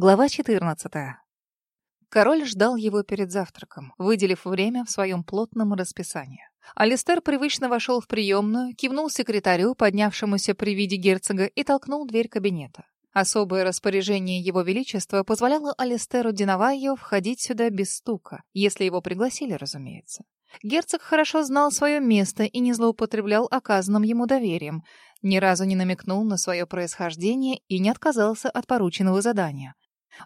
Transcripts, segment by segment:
Глава 14. Король ждал его перед завтраком, выделив время в своем плотном расписании. Алистер привычно вошел в приемную, кивнул секретарю, поднявшемуся при виде герцога, и толкнул дверь кабинета. Особое распоряжение Его Величества позволяло Алистеру Динавайо входить сюда без стука, если его пригласили, разумеется. Герцог хорошо знал свое место и не злоупотреблял оказанным ему доверием, ни разу не намекнул на свое происхождение и не отказался от порученного задания.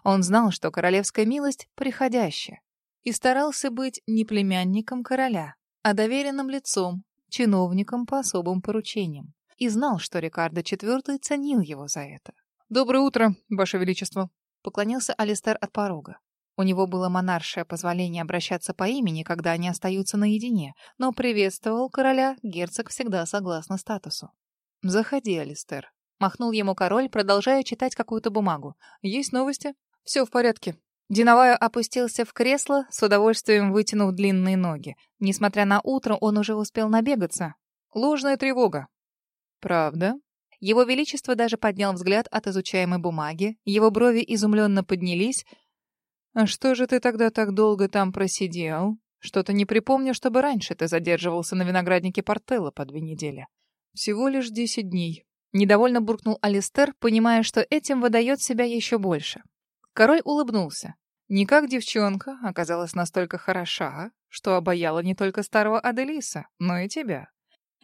Он знал, что королевская милость приходящая, и старался быть не племянником короля, а доверенным лицом, чиновником по особым поручениям, и знал, что Рикардо IV ценил его за это. «Доброе утро, Ваше Величество!» — поклонился Алистер от порога. У него было монаршее позволение обращаться по имени, когда они остаются наедине, но приветствовал короля герцог всегда согласно статусу. «Заходи, Алистер», — махнул ему король, продолжая читать какую-то бумагу. «Есть новости?» «Все в порядке». Диновая опустился в кресло, с удовольствием вытянув длинные ноги. Несмотря на утро, он уже успел набегаться. Ложная тревога. «Правда?» Его Величество даже поднял взгляд от изучаемой бумаги, его брови изумленно поднялись. «А что же ты тогда так долго там просидел? Что-то не припомню, чтобы раньше ты задерживался на винограднике Портелла по две недели». Всего лишь десять дней. Недовольно буркнул Алистер, понимая, что этим выдает себя еще больше. Король улыбнулся. Не как девчонка оказалась настолько хороша, что обаяла не только старого Аделиса, но и тебя.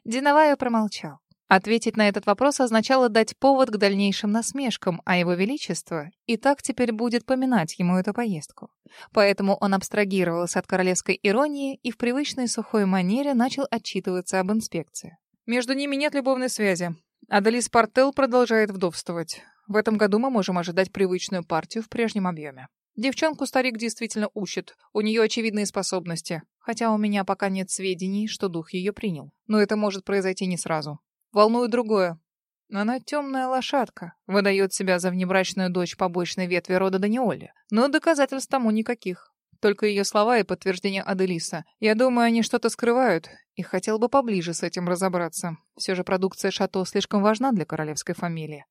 Диновая промолчал. Ответить на этот вопрос означало дать повод к дальнейшим насмешкам, а его величество и так теперь будет поминать ему эту поездку. Поэтому он абстрагировался от королевской иронии и в привычной сухой манере начал отчитываться об инспекции. Между ними нет любовной связи. Адалис Портел продолжает вдовствовать. В этом году мы можем ожидать привычную партию в прежнем объеме. Девчонку старик действительно учит. У нее очевидные способности. Хотя у меня пока нет сведений, что дух ее принял. Но это может произойти не сразу. Волнует другое. Она темная лошадка, выдает себя за внебрачную дочь побочной ветви рода Даниоли. Но доказательств тому никаких. Только ее слова и подтверждение Аделиса. Я думаю, они что-то скрывают, и хотел бы поближе с этим разобраться. Все же продукция Шато слишком важна для королевской фамилии.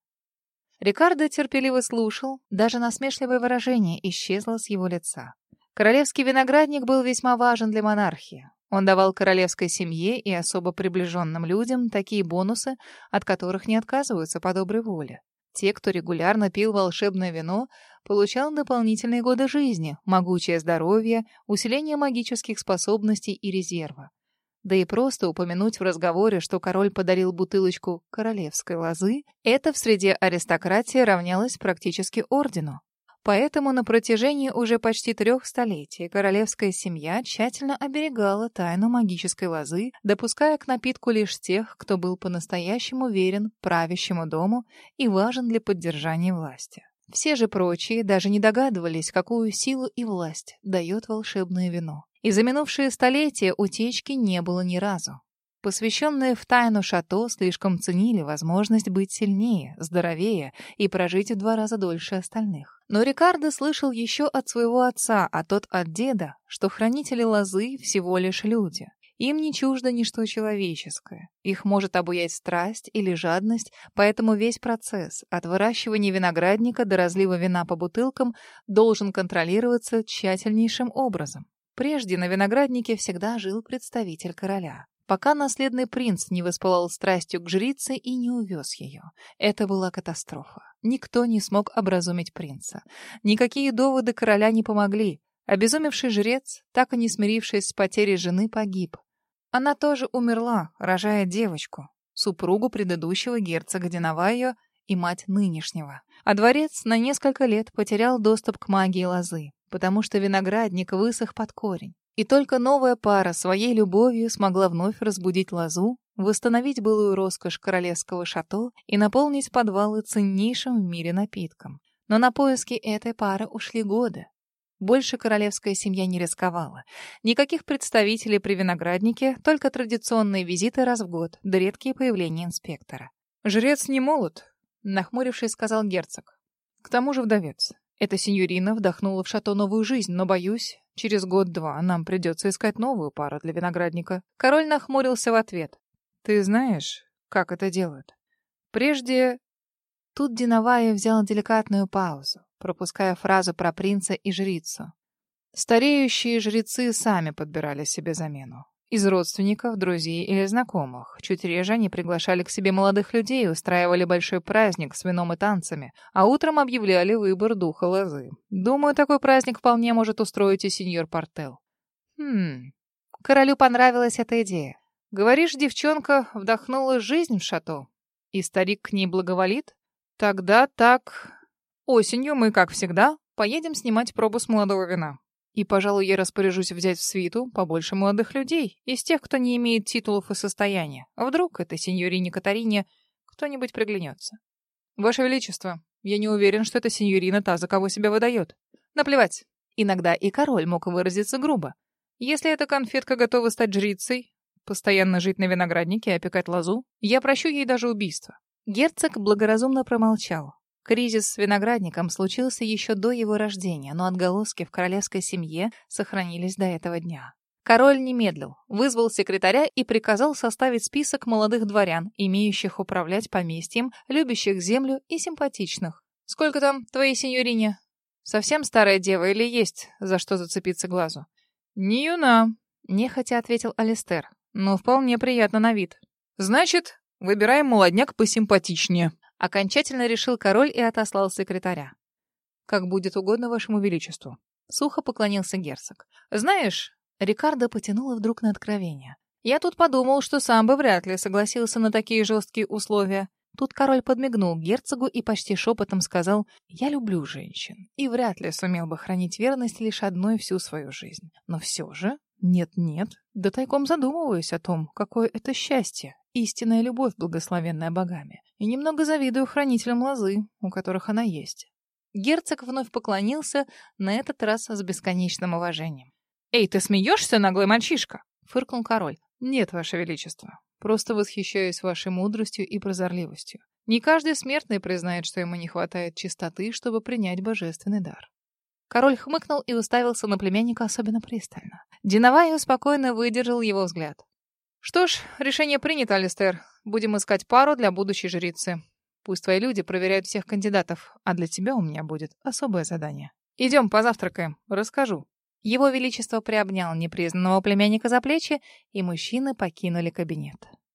Рикардо терпеливо слушал, даже насмешливое выражение исчезло с его лица. Королевский виноградник был весьма важен для монархии. Он давал королевской семье и особо приближенным людям такие бонусы, от которых не отказываются по доброй воле. Те, кто регулярно пил волшебное вино, получал дополнительные годы жизни, могучее здоровье, усиление магических способностей и резерва. Да и просто упомянуть в разговоре, что король подарил бутылочку королевской лозы, это в среде аристократии равнялось практически ордену. Поэтому на протяжении уже почти трех столетий королевская семья тщательно оберегала тайну магической лозы, допуская к напитку лишь тех, кто был по-настоящему верен правящему дому и важен для поддержания власти. Все же прочие даже не догадывались, какую силу и власть дает волшебное вино. И за минувшие столетия утечки не было ни разу. Посвященные в тайну шато слишком ценили возможность быть сильнее, здоровее и прожить в два раза дольше остальных. Но Рикардо слышал еще от своего отца, а тот от деда, что хранители лозы всего лишь люди. Им не чуждо ничто человеческое. Их может обуять страсть или жадность, поэтому весь процесс от выращивания виноградника до разлива вина по бутылкам должен контролироваться тщательнейшим образом. Прежде на винограднике всегда жил представитель короля пока наследный принц не воспылал страстью к жрице и не увез ее. Это была катастрофа. Никто не смог образумить принца. Никакие доводы короля не помогли. Обезумевший жрец, так и не смирившись с потерей жены, погиб. Она тоже умерла, рожая девочку, супругу предыдущего герцога Динавайо и мать нынешнего. А дворец на несколько лет потерял доступ к магии лозы, потому что виноградник высох под корень. И только новая пара своей любовью смогла вновь разбудить лозу, восстановить былую роскошь королевского шато и наполнить подвалы ценнейшим в мире напитком. Но на поиски этой пары ушли годы. Больше королевская семья не рисковала. Никаких представителей при винограднике, только традиционные визиты раз в год, да редкие появления инспектора. «Жрец не молод», — нахмурившись, сказал герцог. «К тому же вдовец. Эта сеньорина вдохнула в шато новую жизнь, но, боюсь, через год-два нам придется искать новую пару для виноградника. Король нахмурился в ответ. Ты знаешь, как это делают? Прежде... Тут Диновая взял деликатную паузу. пропуская фразу про принца и жрицу. Стареющие жрецы сами подбирали себе замену. Из родственников, друзей или знакомых. Чуть реже они приглашали к себе молодых людей, устраивали большой праздник с вином и танцами, а утром объявляли выбор духа лозы. Думаю, такой праздник вполне может устроить и сеньор Портел. Хм, королю понравилась эта идея. Говоришь, девчонка вдохнула жизнь в шато, и старик к ней благоволит? Тогда так... Осенью мы, как всегда, поедем снимать пробу с молодого вина. И, пожалуй, я распоряжусь взять в свиту побольше молодых людей, из тех, кто не имеет титулов и состояния. Вдруг этой сеньорине Катарине кто-нибудь приглянется? Ваше Величество, я не уверен, что эта сеньорина та, за кого себя выдает. Наплевать. Иногда и король мог выразиться грубо. Если эта конфетка готова стать жрицей, постоянно жить на винограднике и опекать лозу, я прощу ей даже убийство. Герцог благоразумно промолчал. Кризис с виноградником случился еще до его рождения, но отголоски в королевской семье сохранились до этого дня. Король не медлил, вызвал секретаря и приказал составить список молодых дворян, имеющих управлять поместьем, любящих землю и симпатичных. «Сколько там твоей сеньорине? Совсем старая дева или есть за что зацепиться глазу?» «Не юна», — нехотя ответил Алистер, «но вполне приятно на вид». «Значит, выбираем молодняк посимпатичнее», Окончательно решил король и отослал секретаря. «Как будет угодно вашему величеству», — сухо поклонился герцог. «Знаешь...» — Рикардо потянула вдруг на откровение. «Я тут подумал, что сам бы вряд ли согласился на такие жесткие условия. Тут король подмигнул герцогу и почти шепотом сказал «Я люблю женщин» и вряд ли сумел бы хранить верность лишь одной всю свою жизнь. Но все же, нет-нет, да тайком задумываюсь о том, какое это счастье истинная любовь, благословенная богами, и немного завидую хранителям лозы, у которых она есть. Герцог вновь поклонился, на этот раз с бесконечным уважением. «Эй, ты смеешься, наглый мальчишка?» — фыркнул король. «Нет, ваше величество. Просто восхищаюсь вашей мудростью и прозорливостью. Не каждый смертный признает, что ему не хватает чистоты, чтобы принять божественный дар». Король хмыкнул и уставился на племянника особенно пристально. Диновай спокойно выдержал его взгляд. Что ж, решение принято, Алистер. Будем искать пару для будущей жрицы. Пусть твои люди проверяют всех кандидатов, а для тебя у меня будет особое задание. Идем позавтракаем, расскажу. Его Величество приобнял непризнанного племянника за плечи, и мужчины покинули кабинет.